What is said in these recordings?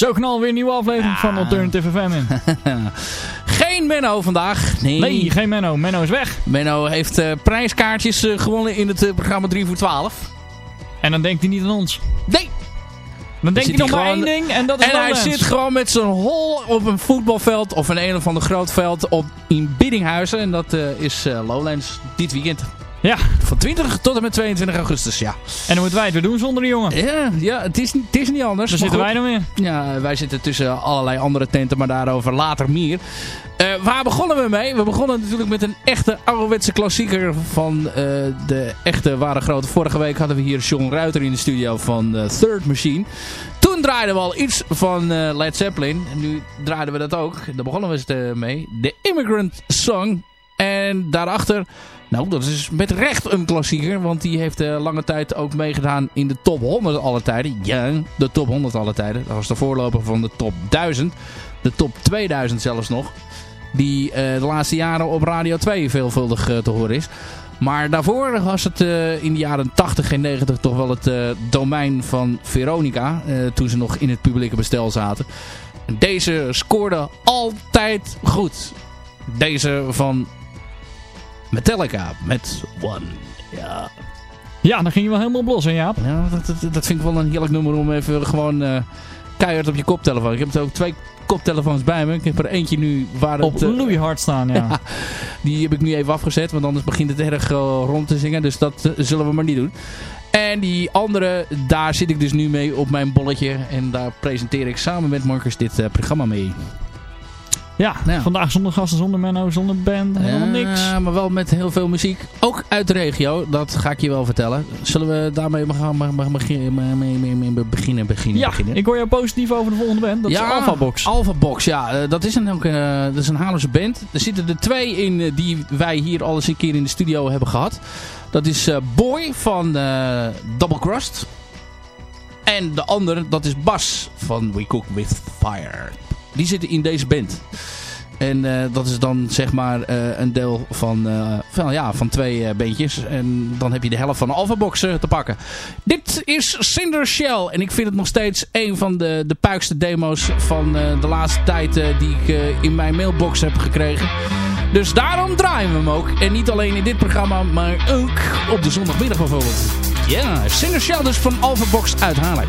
Zo knal weer een nieuwe aflevering van Alternative FM in. Geen Menno vandaag. Nee. Nee, geen Menno. Menno is weg. Menno heeft eh, prijskaartjes eh, gewonnen in het eh, programma 3 voor 12. En dan denkt hij niet aan ons. Nee. Dan denkt hij nog maar één ding en dat is En hij zit gewoon met zijn hol op een voetbalveld of een een of ander groot veld op, in Biddinghuizen. En dat is Lowlands dit weekend. Ja, Van 20 tot en met 22 augustus, ja. en dan moeten wij het weer doen zonder die jongen. Ja, ja het, is, het is niet anders. Daar zitten goed. wij dan weer. Ja, wij zitten tussen allerlei andere tenten, maar daarover later meer. Eh, waar begonnen we mee? We begonnen natuurlijk met een echte ouderwetse klassieker van eh, de echte ware grote. Vorige week hadden we hier John Ruiter in de studio van eh, Third Machine. Toen draaiden we al iets van Led Zeppelin. En nu draaiden we dat ook. Daar begonnen we het mee. De Immigrant Song. En daarachter, nou dat is met recht een klassieker. Want die heeft eh, lange tijd ook meegedaan in de top 100 alle tijden. Ja, de top 100 alle tijden. Dat was de voorloper van de top 1000. De top 2000 zelfs nog. Die eh, de laatste jaren op Radio 2 veelvuldig eh, te horen is. Maar daarvoor was het in de jaren 80 en 90 toch wel het domein van Veronica. toen ze nog in het publieke bestel zaten. En Deze scoorde altijd goed. Deze van Metallica met One. Ja, Ja, dan ging je wel helemaal op los, hè Jaap? ja dat, dat, dat vind ik wel een heerlijk nummer om even gewoon eh, keihard op je koptelefoon. Ik heb er ook twee koptelefoons bij me. Ik heb er eentje nu waar Op het... eh, loeihard staan, ja. die heb ik nu even afgezet, want anders begint het erg eh, rond te zingen. Dus dat eh, zullen we maar niet doen. En die andere, daar zit ik dus nu mee op mijn bolletje. En daar presenteer ik samen met Marcus dit programma mee. Ja, Ja. vandaag zonder gasten, zonder Menno, zonder band, helemaal niks. Ja, maar wel met heel veel muziek. Ook uit de regio, dat ga ik je wel vertellen. Zullen we daarmee gaan beginnen, maar- mee- mee- mee beginnen? beginnen, Ja, beginnen? ik hoor jou positief over de volgende band. Dat is Alpha Box. Alpha Box, ja. eh, dat is een, eh, dat is een Haarlemse band. Er zitten er twee in eh, die wij hier al eens een keer in de studio hebben gehad. Dat is Boy van Double Crust. En de andere, dat is Bas van We Cook With Fire. Die zitten in deze band. En eh, dat is dan zeg maar eh, een deel van, eh, van, ja, van twee bandjes. En dan heb je de helft van de Alpha Box eh, te pakken. Dit is Cinder Shell. En ik vind het nog steeds een van de, de puikste demo's van de laatste tijd die ik in mijn mailbox heb gekregen. Dus daarom draaien we hem ook. En niet alleen in dit programma, maar ook op de zondagmiddag bijvoorbeeld. Ja, Cinder Shell dus van Alpha Box uit Haarlem.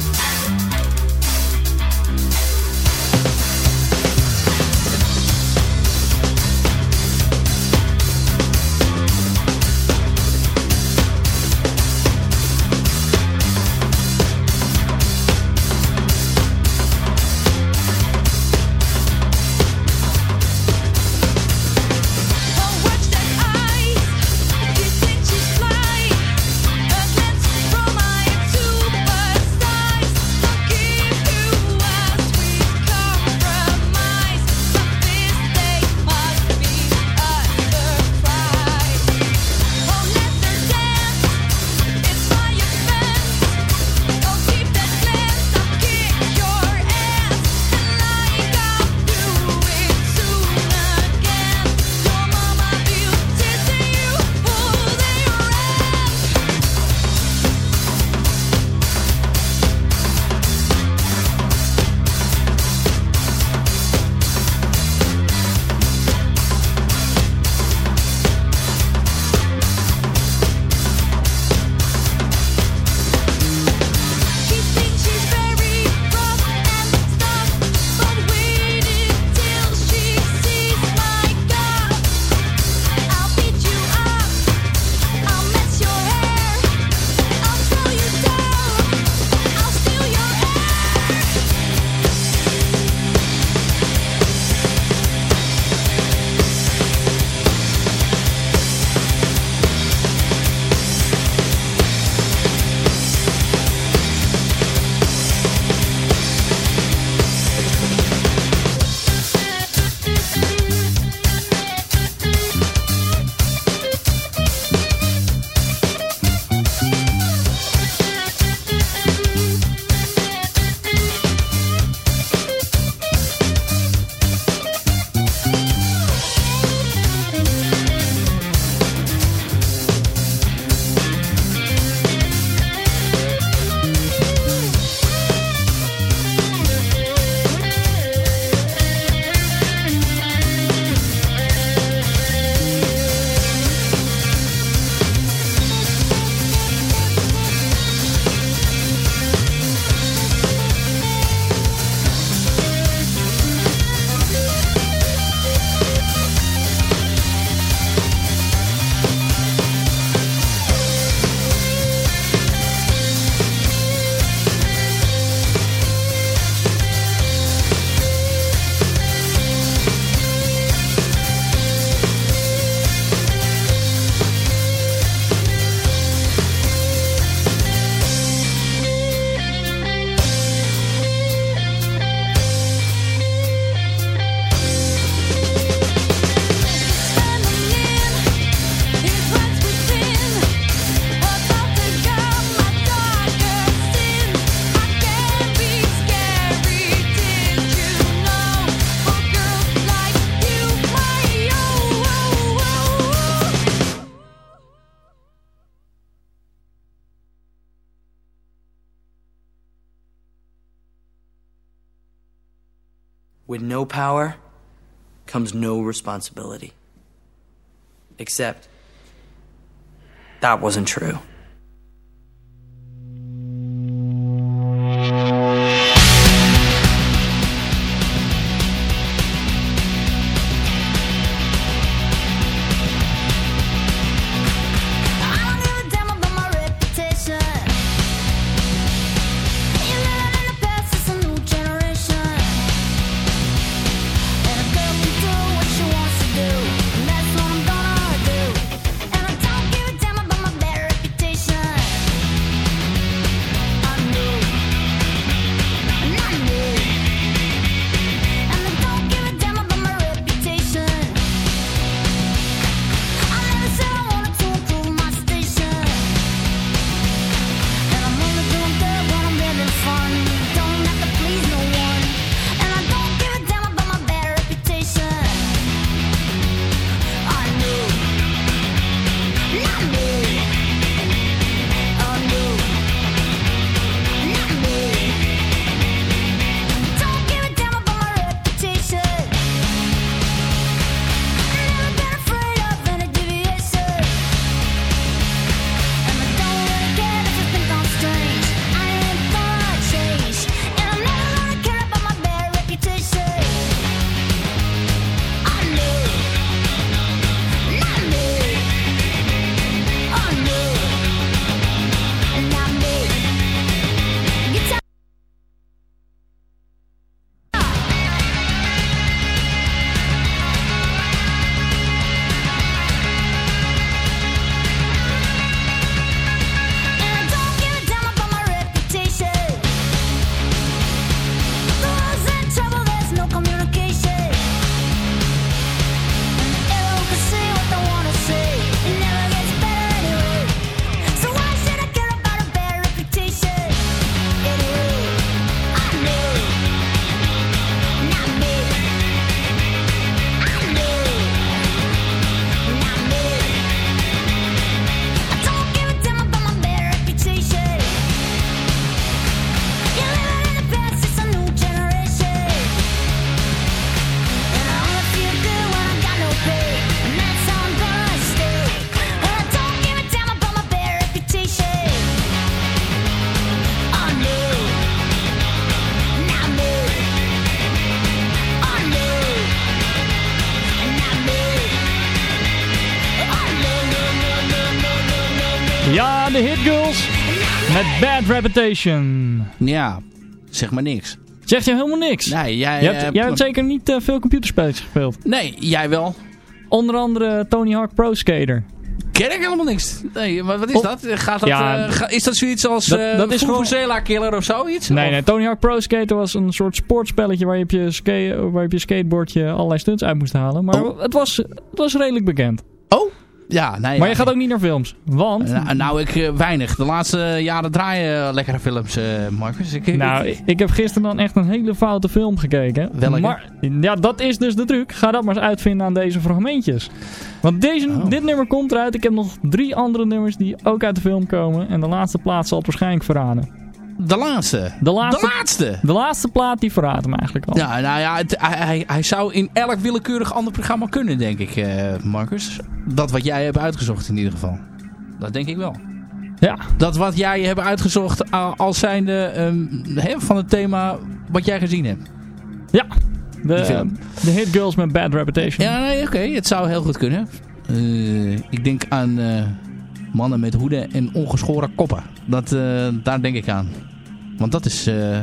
No power comes no responsibility. Except, that wasn't true. Hit Girls met Bad Reputation. Ja, zeg maar niks. Zegt je helemaal niks? Nee, jij, jij, hebt, eh, jij hebt zeker niet eh, veel computerspelletjes gespeeld. Nee, jij wel. Onder andere Tony Hawk Pro Skater. Ken ik helemaal niks. Nee, maar wat is Oh. dat? Gaat dat Ja, eh, ga- is dat zoiets als dat- dat is gewoon- Killer of zoiets? Nee, Of- nee, Tony Hawk Pro Skater was een soort sportspelletje waar je op je, ska waar je, op je skateboardje allerlei stunts uit moest halen. Maar Oh. het, was, het was redelijk bekend. Oh? Ja, nee. Maar je gaat ook niet naar films. Want, Nou, nou, ik eh, weinig. De laatste jaren draaien eh, lekkere films, eh, Marcus. Ik, nou, ik, ik heb gisteren dan echt een hele foute film gekeken. Welke? Maar, ja, dat is dus de truc. Ga dat maar eens uitvinden aan deze fragmentjes. Want deze, Oh. dit nummer komt eruit. Ik heb nog drie andere nummers die ook uit de film komen. En de laatste plaat zal het waarschijnlijk verraden. De laatste. De laatste, De laatste. de laatste plaat die verraadt hem eigenlijk al. Ja, nou ja, het- hij, hij, zou in elk willekeurig ander programma kunnen, denk ik, eh, Marcus. Dat wat jij hebt uitgezocht in ieder geval. Dat denk ik wel. Ja. Dat wat jij hebt uitgezocht als zijnde hè, van het thema wat jij gezien hebt. Ja. De, film. de Hit Girls met Bad Reputation. Ja, nee, oké. Het zou heel goed kunnen. Eh, ik denk aan eh, mannen met hoeden en ongeschoren koppen. Dat, eh, daar denk ik aan. Want dat is eh,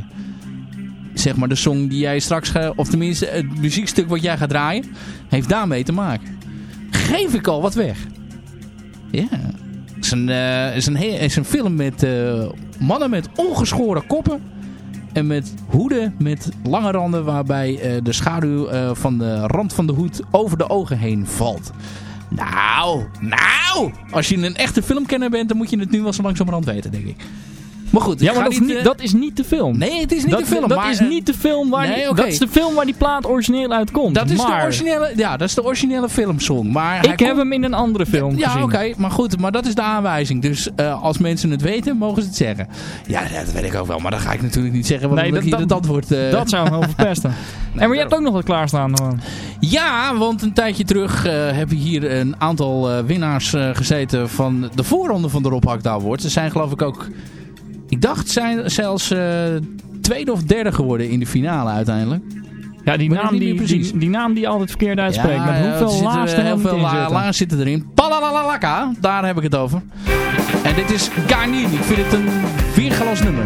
zeg maar de song die jij straks... Of tenminste het muziekstuk wat jij gaat draaien... heeft daarmee te maken. Geef ik al wat weg. Ja. Het is een, eh, is een, is een film met eh, mannen met ongeschoren koppen... En met hoeden met lange randen waarbij de schaduw van de rand van de hoed over de ogen heen valt. Nou, nou! Als je een echte filmkenner bent, dan moet je het nu wel zo langzamerhand weten, denk ik. Maar goed, Ja, maar dat is, niet, eh, dat is niet de film. Nee, het is niet dat, de film. Dat maar, is eh, niet de film waar nee, die, oké. dat is de film waar die plaat origineel uitkomt. Dat is maar de originele, ja, dat is de originele filmsong. Maar ik heb hem in een andere film Ja, gezien. oké, maar goed, maar dat is de aanwijzing. Dus eh, als mensen het weten, mogen ze het zeggen. Ja, dat weet ik ook wel, maar dat ga ik natuurlijk niet zeggen, want Nee, dat- dat, het antwoord... Dat zou hem wel verpesten. en maar je hebt ook nog wat klaarstaan. Ja, want een tijdje terug eh hebben hier een aantal winnaars gezeten van de voorronde van de Rob Hakda. Ze zijn geloof ik ook, ik dacht zijn zelfs eh, tweede of derde geworden in de finale uiteindelijk. Ja, die naam die, precies. die, die naam die je altijd verkeerd uitspreekt. Ja, met hoeveel laars er heel veel la zitten. erin. Palalalaka, daar heb ik het over. En dit is Ganin. Ik vind het een weergaloos nummer.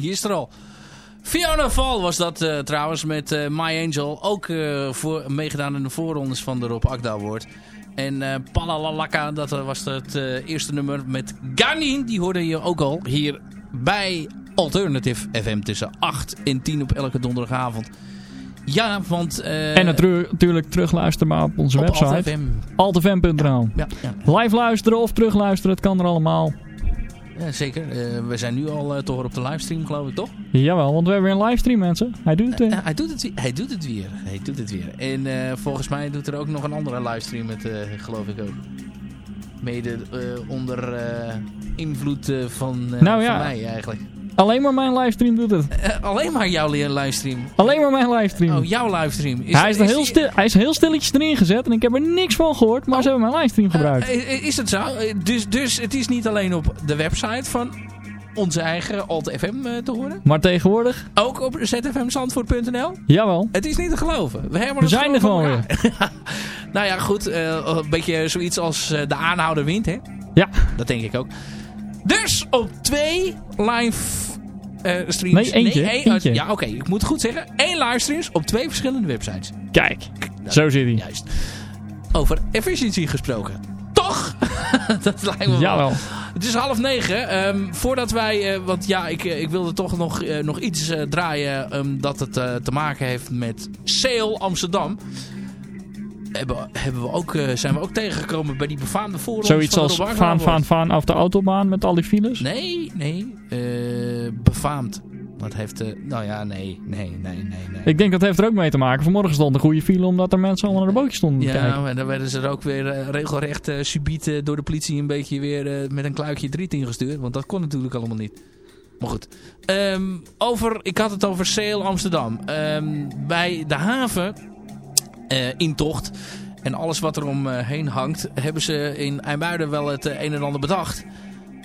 Die is er al. Fiona Val was dat eh, trouwens met eh, My Angel. Ook eh, voor, meegedaan in de voorrondes van de Rob Akda Award. En Palalalaka, dat was het eerste nummer met Ganin. Die hoorde je ook al hier bij Alternative FM tussen 8 en 10 op elke donderdagavond. Ja, want... En natuurlijk terugluisteren maar op onze op website. Alt.fm. altfm.nl Ja, ja. Live luisteren of terugluisteren, het kan er allemaal. Ja, zeker. Eh, we zijn nu al eh, toch op de livestream, geloof ik, toch? Jawel, want we hebben weer een livestream mensen. Hij doet het weer. Ja, hij, doet het, hij doet het weer. Hij doet het weer. En eh, volgens mij doet er ook nog een andere livestream met, eh, geloof ik ook. Mede eh, onder eh, invloed eh, van, eh, Nou ja. van mij eigenlijk. Alleen maar mijn livestream doet het. Eh, alleen maar jouw li- livestream. Alleen maar mijn livestream. Oh, jouw livestream. hij, is er heel stil, hij is heel stilletjes erin gezet en ik heb er niks van gehoord, maar ze hebben mijn livestream gebruikt. Eh, eh, is het zo? Eh, Dus, dus het is niet alleen op de website van onze eigen Alt FM eh, te horen. Maar tegenwoordig, Ook op zfmzandvoort.nl. jawel. Het is niet te geloven. We, hebben We zijn er gewoon elkaar. nou ja, goed. eh, een beetje zoiets als eh, de aanhouder wint, hè? Ja. Dat denk ik ook. Dus op twee live eh, streams. Nee, eentje, één- eentje. ja, oké. ik moet het goed zeggen. Eén livestreams op twee verschillende websites. Kijk, zo zit hij. Juist. Over efficiëntie gesproken. Toch? dat lijkt me wel. Jawel. Het is half negen. Ehm, voordat wij... eh, want ja, ik, eh, ik wilde toch nog, nog iets draaien... ehm, dat het te maken heeft met Sale Amsterdam. Hebben, hebben we ook, eh, zijn we ook tegengekomen bij die befaamde voorrondes Zoiets als vaan, vaan, vaan af de autobaan met al die files. Nee, nee. eh, befaamd. Wat heeft... eh, nou ja, nee, nee, nee, nee. Ik denk dat heeft er ook mee te maken. Vanmorgen stond een goede file omdat er mensen allemaal naar de bootjes stonden kijken. Ja, en dan werden ze er ook weer regelrecht subiet door de politie een beetje weer met een kluikje driet ingestuurd. Want dat kon natuurlijk allemaal niet. Maar goed. Ehm, over, ik had het over Sale Amsterdam. Ehm, bij de haven eh, in tocht en alles wat er omheen hangt, hebben ze in IJmuiden wel het eh, een en ander bedacht.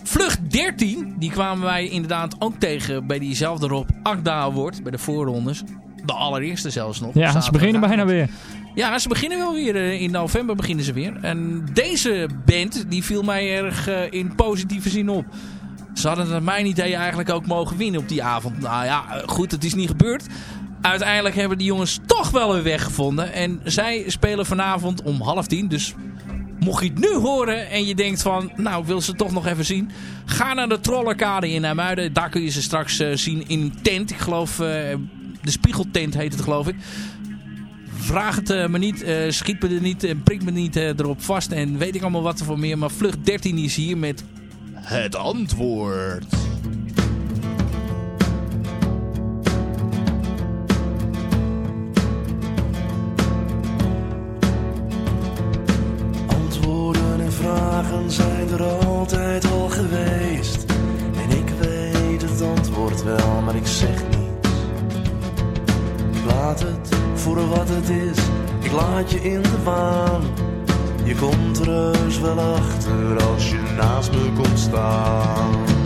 Vlucht 13, die kwamen wij inderdaad ook tegen bij diezelfde Rob Akda Award, bij de voorrondes. De allereerste zelfs nog. Ja, ze beginnen bijna weer. Ja, ze beginnen wel weer. eh, In november beginnen ze weer. En deze band, die viel mij erg in positieve zin op. Ze hadden naar mijn idee eigenlijk ook mogen winnen op die avond. Nou ja, goed, het is niet gebeurd. Uiteindelijk hebben die jongens toch wel een weg gevonden. En zij spelen vanavond om half tien. Dus mocht je het nu horen en je denkt van... Nou, wil ze toch nog even zien. Ga naar de Trollerkade in Nijmuiden. Daar kun je ze straks eh, zien in een tent. Ik geloof... eh, de Spiegeltent heet het geloof ik. Vraag het eh, me niet, eh, schiet me er niet, en prik me niet erop vast en weet ik allemaal wat er voor meer. Maar Vlucht 13 is hier met het antwoord. Zijn er altijd al geweest. En ik weet het antwoord wel, maar ik zeg niets. Laat het voor wat het is, ik laat je in de waan. Je komt er wel achter als je naast me komt staan.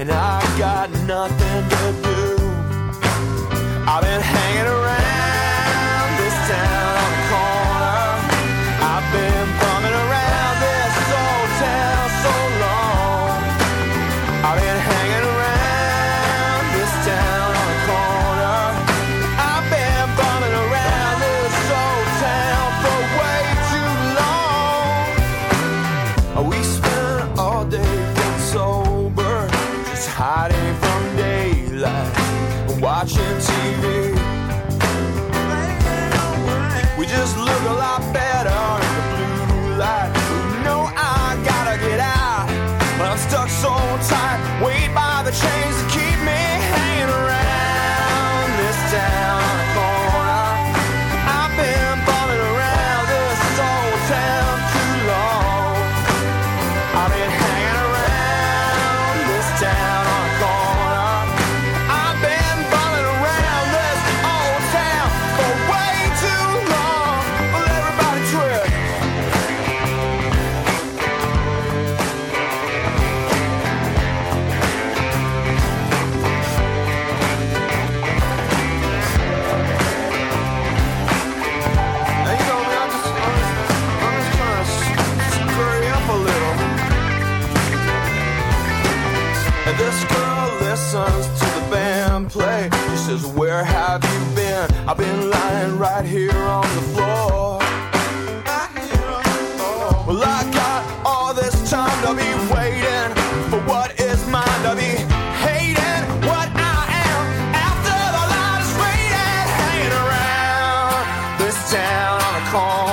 And I got nothing been? Lying right here on the floor. Well, I got all this time to be waiting for what is mine to be hating what I am after the light is fading, hanging around this town on corner.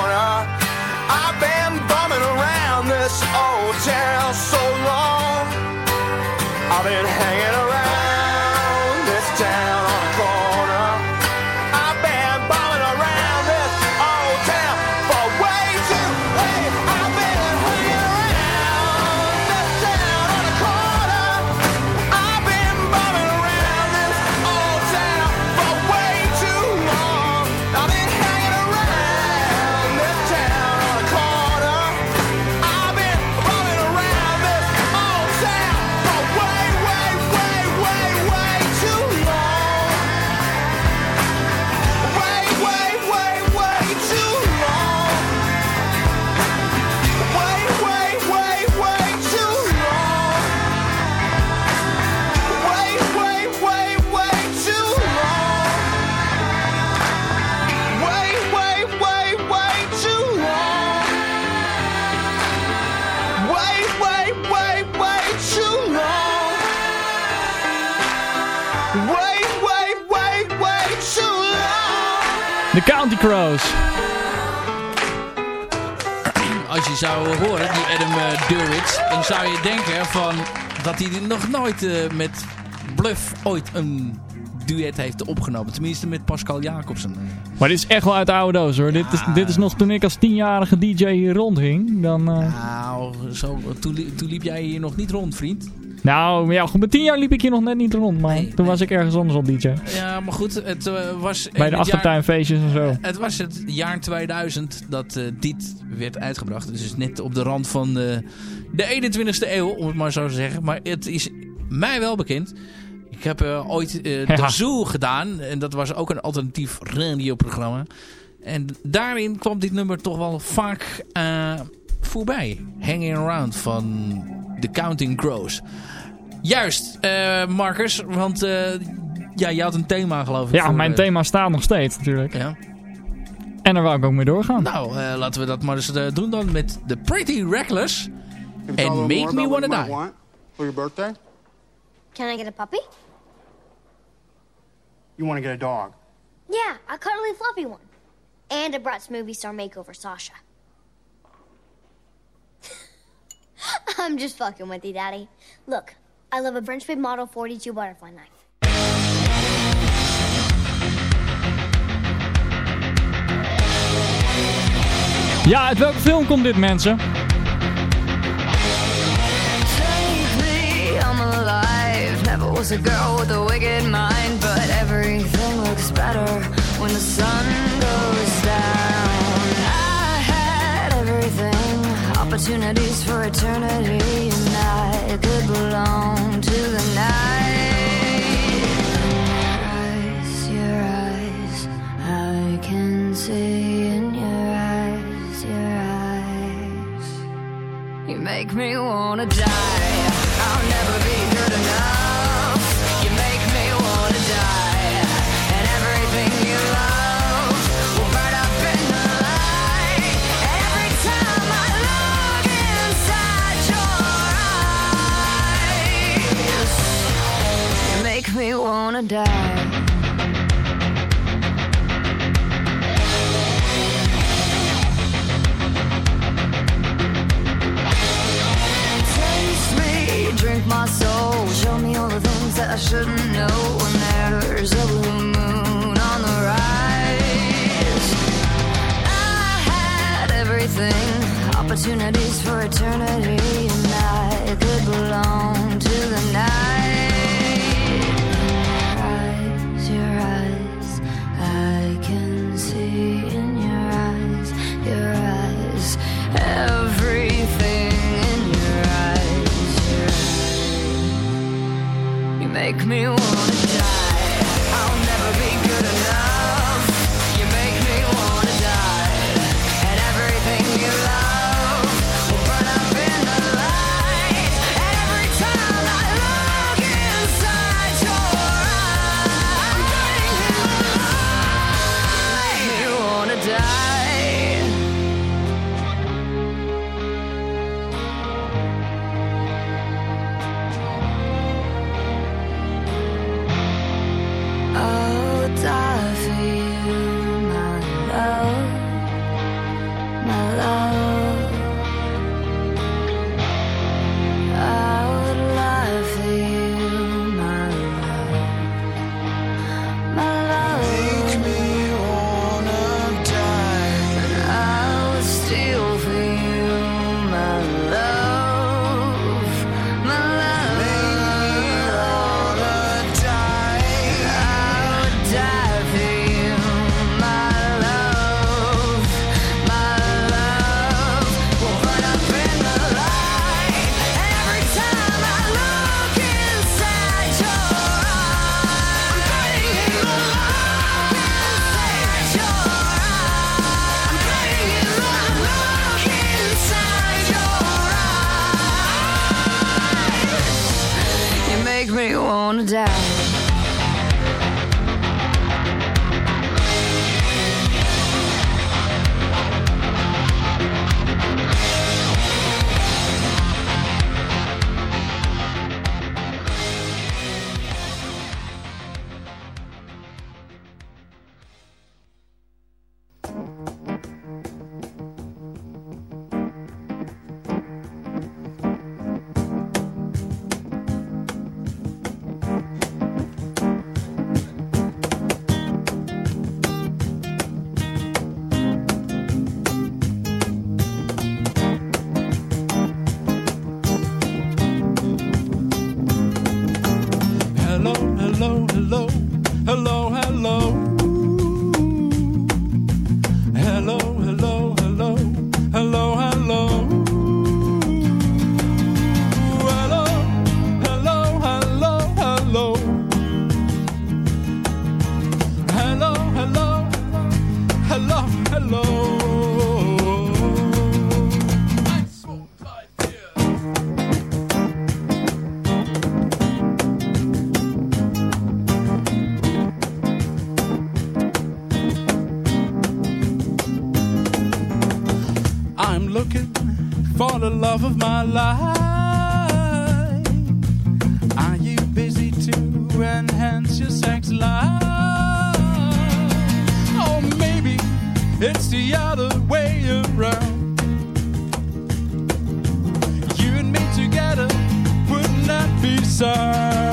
County Crows. Als je zou horen, die Adam uh, Durwitz, dan zou je denken van dat hij nog nooit eh, met Bluff ooit een duet heeft opgenomen. Tenminste met Pascal Jacobsen. Maar dit is echt wel uit de oude doos hoor. Dit, is, dit is nog toen ik als tienjarige DJ hier rondging. Dan, eh, Nou, zo, toen, toen liep jij hier nog niet rond, vriend. Nou, ja, goed, met tien jaar liep ik hier nog net niet rond. Maar Nee, toen nee. was ik ergens anders al DJ. Ja, maar goed, het eh, was... Bij de achtertuinfeestjes en zo. Het was het jaar 2000 dat eh, dit werd uitgebracht. Dus het is net op de rand van de, de 21ste eeuw, om het maar zo te zeggen. Maar het is mij wel bekend. Ik heb eh, ooit Ja. de Zoo gedaan. En dat was ook een alternatief radioprogramma. En daarin kwam dit nummer toch wel vaak eh, voorbij. Hanging Around van The Counting Crows. Juist, eh Marcus. Want eh, ja, je had een thema geloof ik. Ja, voor, mijn eh, thema staat nog steeds natuurlijk. Ja. En daar wou ik ook mee doorgaan. Nou, eh, laten we dat maar eens doen dan met The Pretty Reckless. And make me wanna die. Want for your birthday? Can I get a puppy? You want to get a dog? Yeah, a cuddly fluffy one. And a Bratz movie star makeover Sasha. I'm just fucking with you, Daddy. Look, I love a French Big Model 42 butterfly knife. Ja, uit welke film komt dit mensen? I'm alive. Never was a girl with a wicked mind, but everything looks better when the sun opportunities for eternity, and I could belong to the night. Eyes, your eyes, I can see in your eyes, your eyes. You make me wanna die. I'll never be good enough. wanna die. It's the other way around. You and me together would not be sad.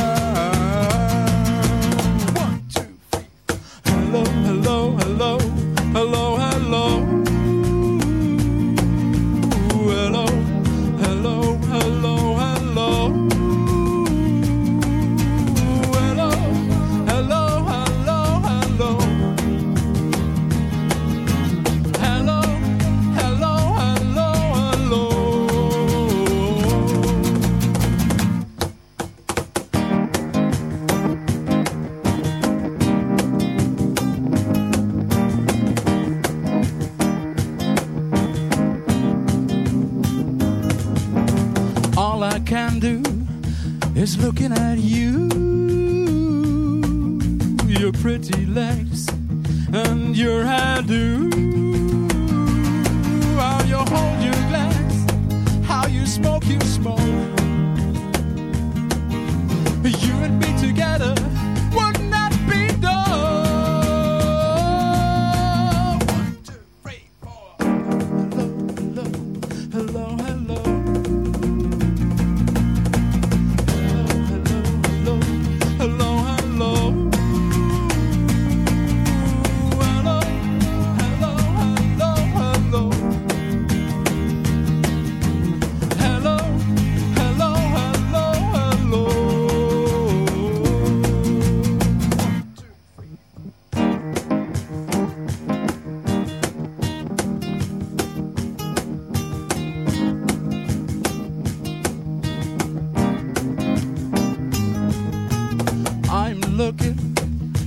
Looking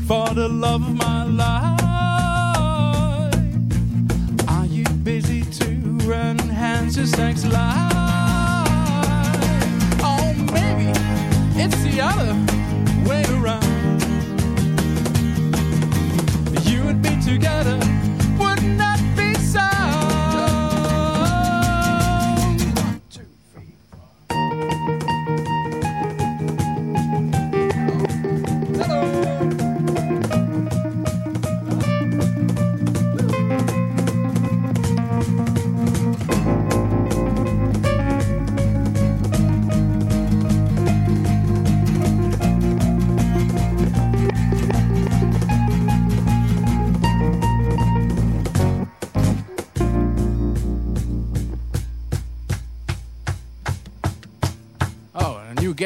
for the love of my life. Are you busy to enhance your sex life? Oh, maybe it's the other way around. You and me together,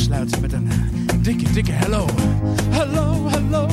Afsluiten met een eh, dikke, dikke hello. Hello, hello, hello,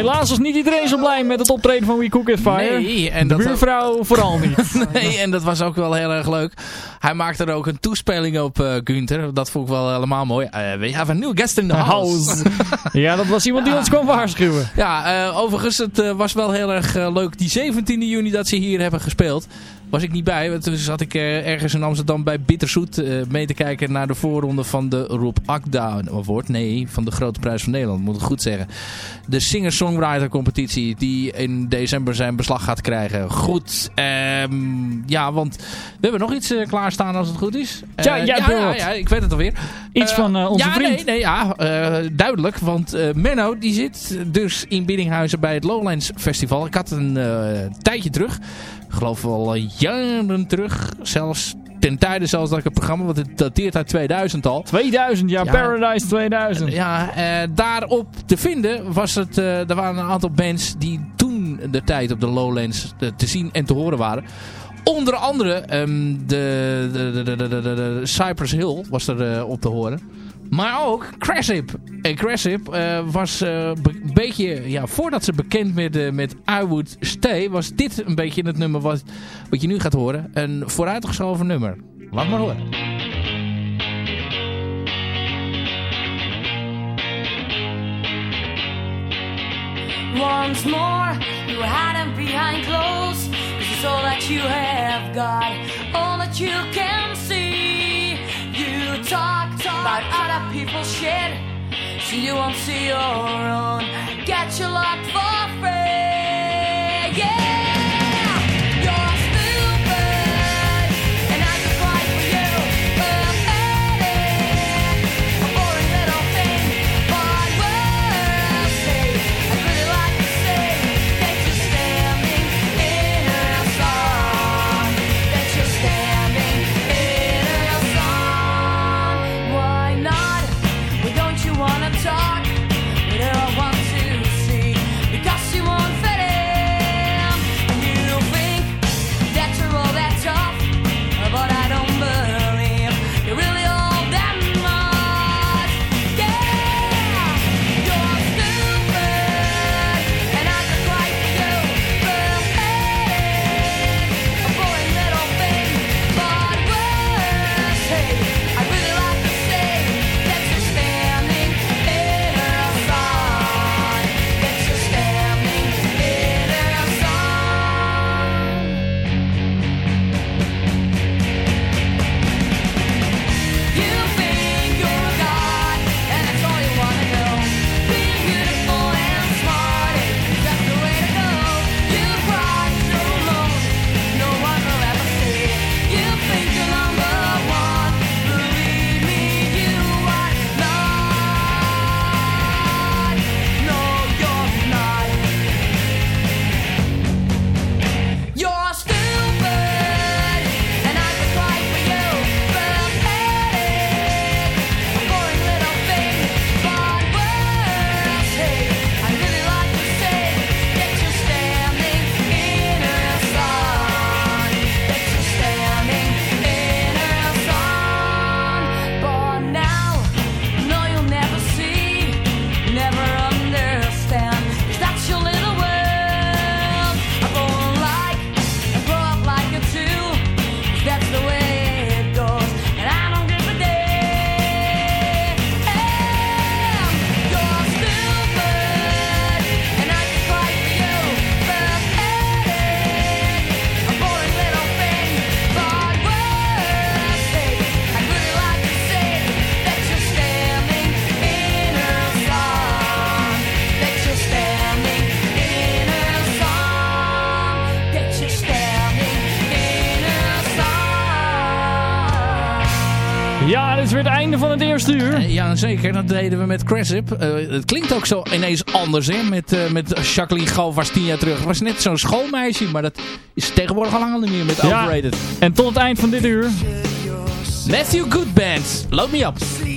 Helaas was niet iedereen zo blij met het optreden van We Cook It Fire. Nee, en de dat- buurvrouw vooral niet. nee, en dat was ook wel heel erg leuk. Hij maakte er ook een toespeling op, eh Gunther. Dat vond ik wel helemaal mooi. Eh, we have a new guest in the house. Ja, dat was iemand die ons kwam waarschuwen. Ja, eh, overigens, het was wel heel erg leuk. Die 17e juni dat ze hier hebben gespeeld, was ik niet bij. Want toen zat ik eh, ergens in Amsterdam bij Bitterzoet eh, mee te kijken naar de voorronde van de Rob Akda Award. Nee, van de Grote Prijs van Nederland, moet ik goed zeggen. De singer-songwriter competitie die in december zijn beslag gaat krijgen. Goed, ehm, ja, want we hebben nog iets eh, klaarstaan als het goed is. Ja, ja, ja, ja, ik weet het alweer. Iets van onze ja, vriend. Nee, nee, ja, duidelijk. Want Menno die zit dus in Biddinghuizen bij het Lowlands Festival. Ik had een tijdje terug, geloof wel eh, jaren terug, zelfs ten tijde zelfs dat ik het programma, want het dateert uit 2000 al. 2000, ja, Ja. Paradise 2000. Ja, eh, daarop te vinden was het, eh, er waren een aantal bands die toen de tijd op de Lowlands eh, te zien en te horen waren. Onder andere ehm, de, de, de, de, Cypress Hill was er op te horen. Maar ook Craship. En Craship eh, was eh, een beetje, ja, voordat ze bekend werden met I Would Stay, was dit een beetje het nummer wat, wat je nu gaat horen. Een vooruitgeschoven nummer. Laat maar horen. Once more, you hiding behind clothes. This is all that you have got, all that you can about other people's shit, so you won't see your own. Get your locked for free, Jazeker, eh, ja, zeker. Dat deden we met Cressip. Eh, het klinkt ook zo ineens anders, hè. Met, eh, met Jacqueline Gal tien jaar terug. Was net zo'n schoolmeisje, maar dat is tegenwoordig al lang niet meer met ja. Overrated. En tot het eind van dit uur. Matthew Goodbands, Load Me Up.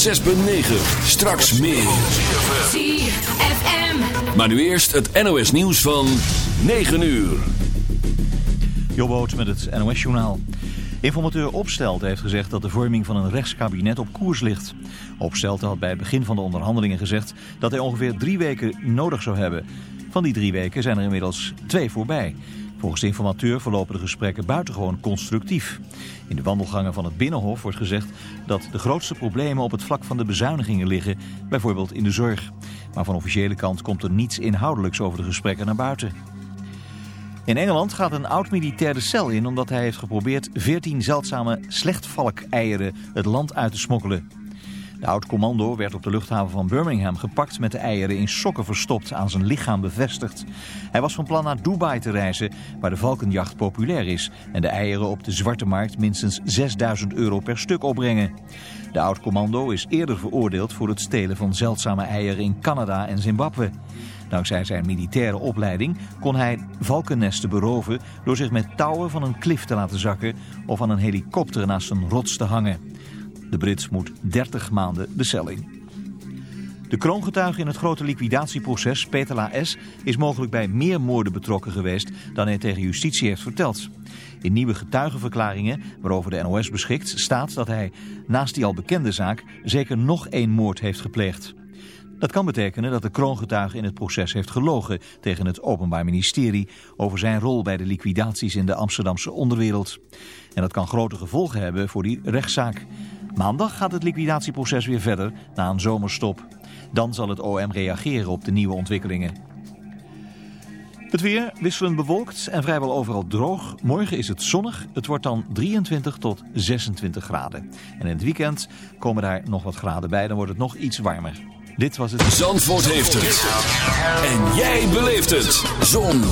106.9. Straks meer. ZFM. Maar nu eerst het NOS nieuws van 9 uur. Jobboot met het NOS-journaal. Informateur Opstelten heeft gezegd dat de vorming van een rechtskabinet op koers ligt. Opstelten had bij het begin van de onderhandelingen gezegd dat hij ongeveer drie weken nodig zou hebben. Van die drie weken zijn er inmiddels twee voorbij. Volgens de informateur verlopen de gesprekken buitengewoon constructief. In de wandelgangen van het Binnenhof wordt gezegd dat de grootste problemen op het vlak van de bezuinigingen liggen, bijvoorbeeld in de zorg. Maar van officiële kant komt er niets inhoudelijks over de gesprekken naar buiten. In Engeland gaat een oud-militair de cel in omdat hij heeft geprobeerd 14 zeldzame slechtvalk-eieren het land uit te smokkelen. De oud-commando werd op de luchthaven van Birmingham gepakt met de eieren in sokken verstopt aan zijn lichaam bevestigd. Hij was van plan naar Dubai te reizen, waar de valkenjacht populair is en de eieren op de zwarte markt minstens 6000 euro per stuk opbrengen. De oud-commando is eerder veroordeeld voor het stelen van zeldzame eieren in Canada en Zimbabwe. Dankzij zijn militaire opleiding kon hij valkennesten beroven door zich met touwen van een klif te laten zakken of aan een helikopter naast een rots te hangen. De Brits moet 30 maanden de cel in. De kroongetuige in het grote liquidatieproces, Peter La is mogelijk bij meer moorden betrokken geweest dan hij tegen justitie heeft verteld. In nieuwe getuigenverklaringen, waarover de NOS beschikt, staat dat hij naast die al bekende zaak zeker nog één moord heeft gepleegd. Dat kan betekenen dat de kroongetuige in het proces heeft gelogen tegen het Openbaar Ministerie over zijn rol bij de liquidaties in de Amsterdamse onderwereld. En dat kan grote gevolgen hebben voor die rechtszaak. Maandag gaat het liquidatieproces weer verder na een zomerstop. Dan zal het OM reageren op de nieuwe ontwikkelingen. Het weer wisselend bewolkt en vrijwel overal droog. Morgen is het zonnig. Het wordt dan 23 tot 26 graden. En in het weekend komen daar nog wat graden bij. Dan wordt het nog iets warmer. Dit was het... Zandvoort heeft het. En jij beleeft het. Zon.